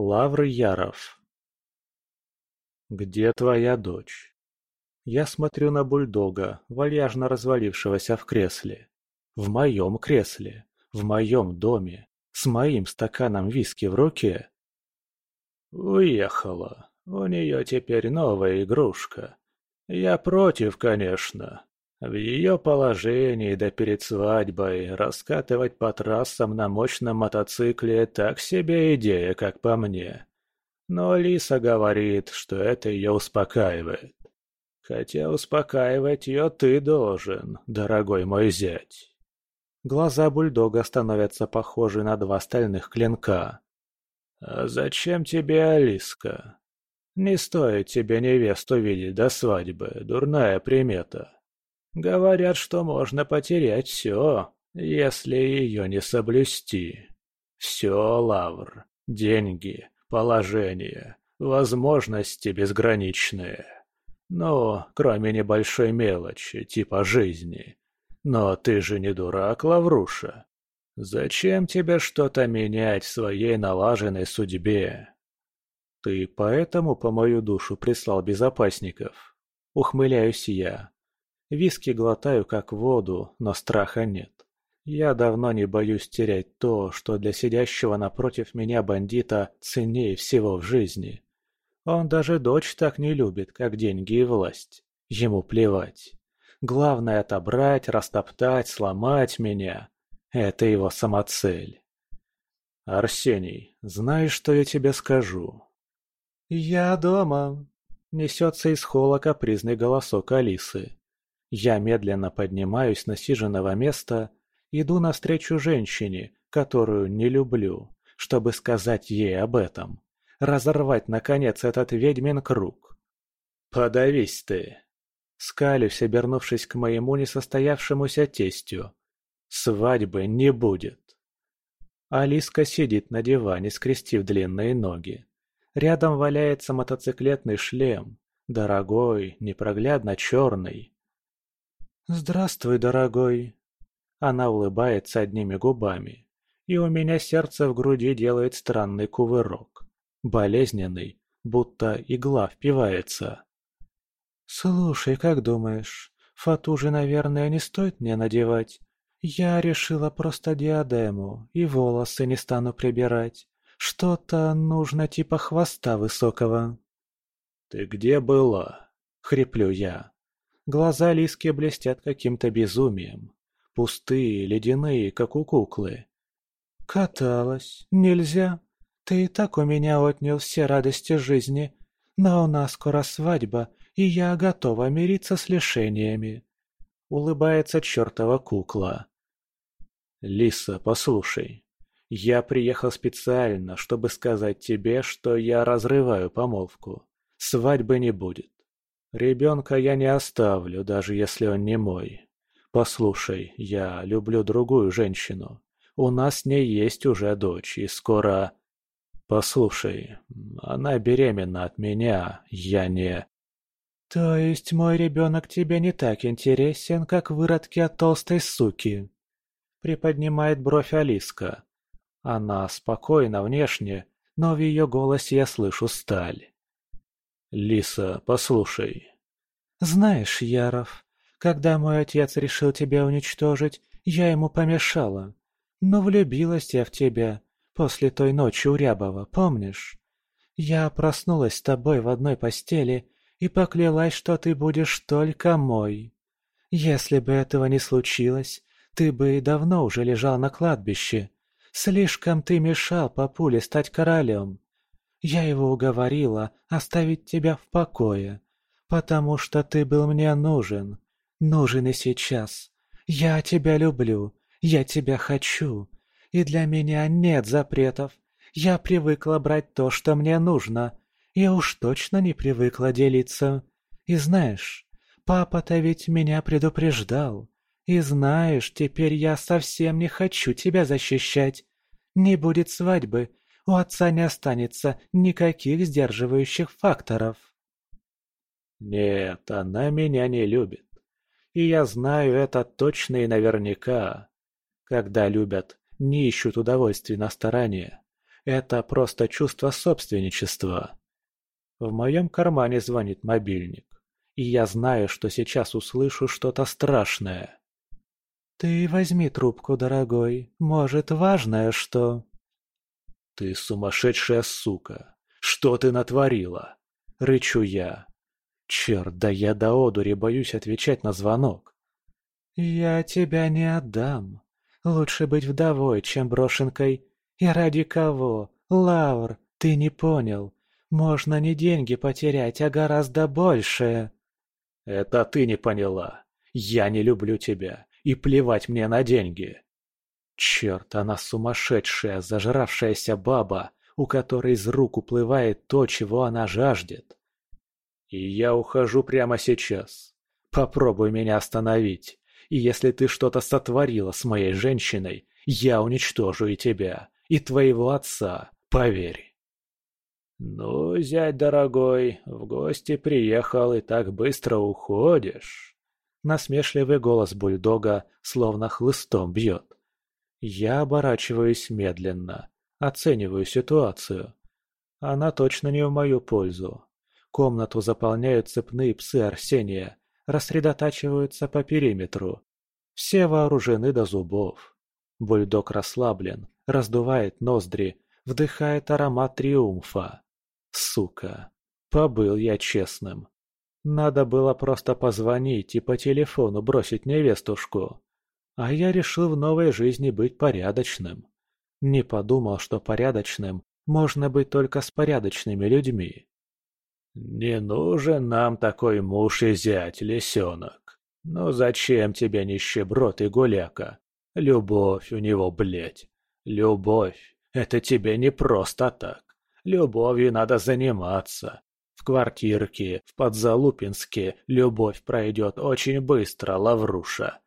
Лавр Яров «Где твоя дочь?» Я смотрю на бульдога, вальяжно развалившегося в кресле. В моем кресле, в моем доме, с моим стаканом виски в руке. Уехала. У нее теперь новая игрушка. Я против, конечно. В ее положении, да перед свадьбой, раскатывать по трассам на мощном мотоцикле так себе идея, как по мне. Но Лиса говорит, что это ее успокаивает. Хотя успокаивать ее ты должен, дорогой мой зять. Глаза бульдога становятся похожи на два стальных клинка. «А зачем тебе Алиска? Не стоит тебе невесту видеть до свадьбы, дурная примета. Говорят, что можно потерять все, если ее не соблюсти. Все, Лавр, деньги, положение, возможности безграничные. Ну, кроме небольшой мелочи, типа жизни. Но ты же не дурак, Лавруша. Зачем тебе что-то менять в своей налаженной судьбе? Ты поэтому по мою душу прислал безопасников? Ухмыляюсь я. Виски глотаю как воду, но страха нет. Я давно не боюсь терять то, что для сидящего напротив меня бандита ценнее всего в жизни. Он даже дочь так не любит, как деньги и власть. Ему плевать. Главное отобрать, растоптать, сломать меня. Это его самоцель. Арсений, знаешь, что я тебе скажу? Я дома. Несется из холла капризный голосок Алисы. Я медленно поднимаюсь на сиженного места Иду навстречу женщине, которую не люблю, чтобы сказать ей об этом. Разорвать, наконец, этот ведьмин круг. «Подавись ты!» Скалюсь, обернувшись к моему несостоявшемуся тестю. «Свадьбы не будет!» Алиска сидит на диване, скрестив длинные ноги. Рядом валяется мотоциклетный шлем, дорогой, непроглядно черный. «Здравствуй, дорогой!» Она улыбается одними губами, и у меня сердце в груди делает странный кувырок. Болезненный, будто игла впивается. «Слушай, как думаешь, фату же, наверное, не стоит мне надевать? Я решила просто диадему, и волосы не стану прибирать. Что-то нужно типа хвоста высокого». «Ты где была?» — хриплю я. Глаза Лиски блестят каким-то безумием. Пустые, ледяные, как у куклы. «Каталась. Нельзя. Ты и так у меня отнял все радости жизни. Но у нас скоро свадьба, и я готова мириться с лишениями». Улыбается чертова кукла. «Лиса, послушай. Я приехал специально, чтобы сказать тебе, что я разрываю помолвку. Свадьбы не будет. Ребенка я не оставлю, даже если он не мой. «Послушай, я люблю другую женщину. У нас с ней есть уже дочь, и скоро...» «Послушай, она беременна от меня, я не...» «То есть мой ребенок тебе не так интересен, как выродки от толстой суки?» Приподнимает бровь Алиска. Она спокойна внешне, но в ее голосе я слышу сталь. «Лиса, послушай». «Знаешь, Яров, когда мой отец решил тебя уничтожить, я ему помешала. Но влюбилась я в тебя после той ночи у Рябова, помнишь? Я проснулась с тобой в одной постели и поклялась, что ты будешь только мой. Если бы этого не случилось, ты бы давно уже лежал на кладбище. Слишком ты мешал папуле стать королем. Я его уговорила оставить тебя в покое, потому что ты был мне нужен, нужен и сейчас. Я тебя люблю, я тебя хочу, и для меня нет запретов. Я привыкла брать то, что мне нужно, я уж точно не привыкла делиться. И знаешь, папа-то ведь меня предупреждал. И знаешь, теперь я совсем не хочу тебя защищать. Не будет свадьбы, у отца не останется никаких сдерживающих факторов. Нет, она меня не любит. И я знаю это точно и наверняка. Когда любят, не ищут удовольствий на стороне. Это просто чувство собственничества. В моем кармане звонит мобильник, и я знаю, что сейчас услышу что-то страшное. «Ты возьми трубку, дорогой. Может, важное что...» «Ты сумасшедшая сука! Что ты натворила?» — рычу я. Черт, да я до одури боюсь отвечать на звонок. «Я тебя не отдам. Лучше быть вдовой, чем брошенкой. И ради кого? Лавр, ты не понял. Можно не деньги потерять, а гораздо большее». «Это ты не поняла. Я не люблю тебя, и плевать мне на деньги». Черт, она сумасшедшая, зажравшаяся баба, у которой из рук уплывает то, чего она жаждет. И я ухожу прямо сейчас. Попробуй меня остановить. И если ты что-то сотворила с моей женщиной, я уничтожу и тебя, и твоего отца, поверь. «Ну, зять дорогой, в гости приехал и так быстро уходишь». Насмешливый голос бульдога словно хлыстом бьет. Я оборачиваюсь медленно, оцениваю ситуацию. Она точно не в мою пользу. Комнату заполняют цепные псы Арсения, рассредотачиваются по периметру. Все вооружены до зубов. Бульдог расслаблен, раздувает ноздри, вдыхает аромат триумфа. Сука, побыл я честным. Надо было просто позвонить и по телефону бросить невестушку. А я решил в новой жизни быть порядочным. Не подумал, что порядочным можно быть только с порядочными людьми. «Не нужен нам такой муж и зять, лисенок. Ну зачем тебе нищеброд и гуляка? Любовь у него, блядь. Любовь — это тебе не просто так. Любовью надо заниматься. В квартирке, в Подзалупинске любовь пройдет очень быстро, Лавруша.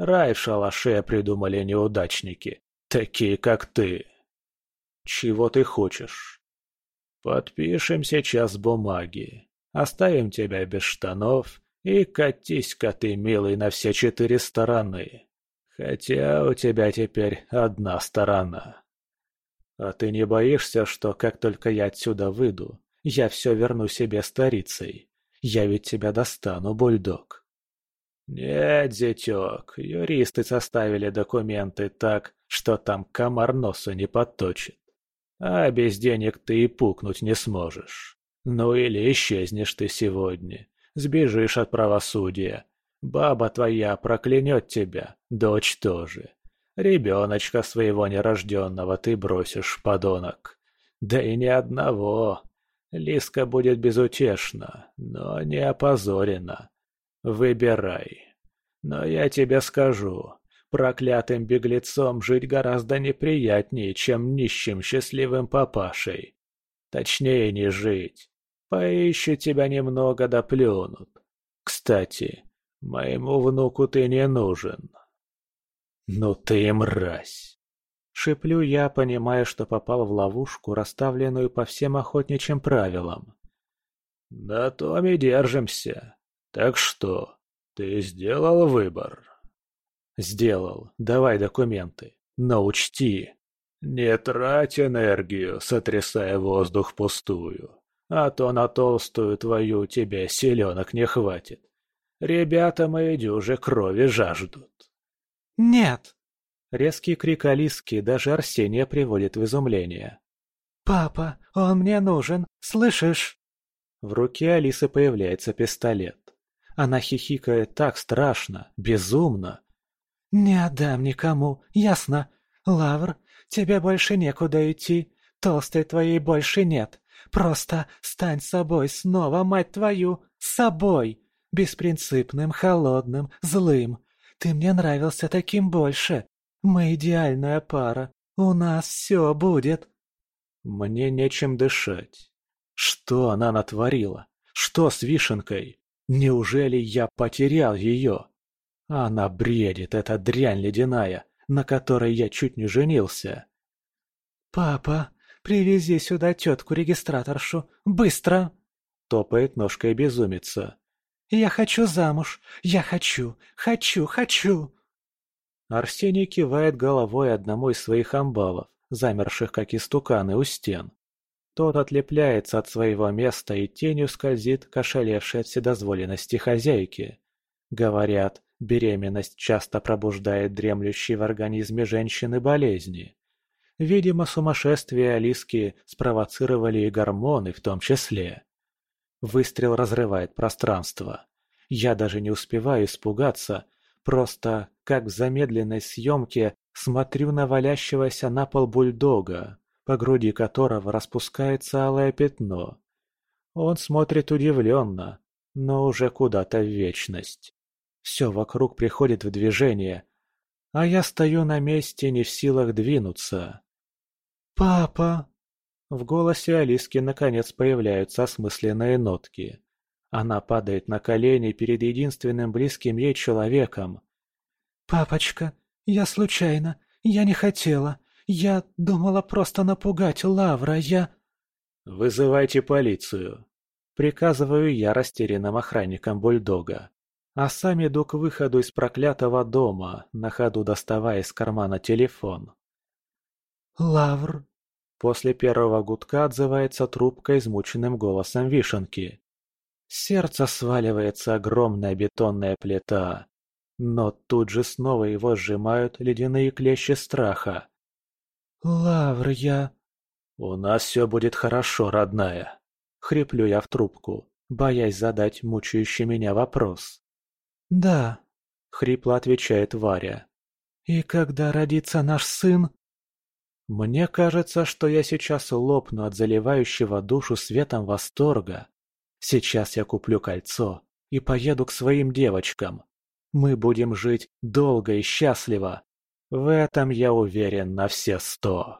Рай в шалаше придумали неудачники, такие как ты. Чего ты хочешь? Подпишем сейчас бумаги. Оставим тебя без штанов и катись-ка ты, милый, на все четыре стороны. Хотя у тебя теперь одна сторона. А ты не боишься, что как только я отсюда выйду, я все верну себе старицей? Я ведь тебя достану, бульдог. «Нет, зятек, юристы составили документы так, что там комар носа не подточит. А без денег ты и пукнуть не сможешь. Ну или исчезнешь ты сегодня, сбежишь от правосудия. Баба твоя проклянет тебя, дочь тоже. Ребеночка своего нерожденного ты бросишь, подонок. Да и ни одного. Лиска будет безутешна, но не опозорена. Выбирай. Но я тебе скажу, проклятым беглецом жить гораздо неприятнее, чем нищим счастливым папашей. Точнее, не жить. Поищут тебя немного да плюнут. Кстати, моему внуку ты не нужен. Ну ты мразь. Шиплю я, понимая, что попал в ловушку, расставленную по всем охотничьим правилам. На том и держимся. Так что, ты сделал выбор? Сделал. Давай документы. Но учти. Не трать энергию, сотрясая воздух пустую. А то на толстую твою тебе селенок не хватит. Ребята мои дюже крови жаждут. «Нет!» Резкий крик Алиски даже Арсения приводит в изумление. «Папа, он мне нужен, слышишь?» В руке Алисы появляется пистолет. Она хихикает так страшно, безумно. «Не отдам никому, ясно? Лавр, тебе больше некуда идти. Толстой твоей больше нет. Просто стань собой снова, мать твою, собой. Беспринципным, холодным, злым. Ты мне нравился таким больше. Мы идеальная пара. У нас все будет». Мне нечем дышать. Что она натворила? Что с вишенкой? Неужели я потерял ее? Она бредит, эта дрянь ледяная, на которой я чуть не женился. «Папа, привези сюда тетку-регистраторшу, быстро!» Топает ножкой безумица. «Я хочу замуж, я хочу, хочу, хочу!» Арсений кивает головой одному из своих амбалов, замерших как истуканы у стен. Тот отлепляется от своего места и тенью скользит к ошалевшей от вседозволенности хозяйки. Говорят, беременность часто пробуждает дремлющие в организме женщины болезни. Видимо, сумасшествие Алиски спровоцировали и гормоны в том числе. Выстрел разрывает пространство. Я даже не успеваю испугаться, просто, как в замедленной съемке, смотрю на валящегося на пол бульдога, по груди которого распускается алое пятно. Он смотрит удивленно, но уже куда-то в вечность. Все вокруг приходит в движение, а я стою на месте, не в силах двинуться. «Папа!» В голосе Алиски наконец появляются осмысленные нотки. Она падает на колени перед единственным близким ей человеком. «Папочка, я случайно, я не хотела. Я думала просто напугать Лавра, я...» «Вызывайте полицию!» Приказываю я растерянным охранникам бульдога. А сам иду к выходу из проклятого дома, на ходу доставая из кармана телефон. «Лавр!» После первого гудка отзывается трубка измученным голосом вишенки. Сердце сваливается огромная бетонная плита. Но тут же снова его сжимают ледяные клещи страха. «Лавр, я...» «У нас все будет хорошо, родная», — хриплю я в трубку, боясь задать мучающий меня вопрос. «Да», — хрипло отвечает Варя. «И когда родится наш сын?» Мне кажется, что я сейчас лопну от заливающего душу светом восторга. Сейчас я куплю кольцо и поеду к своим девочкам. Мы будем жить долго и счастливо. В этом я уверен на все сто.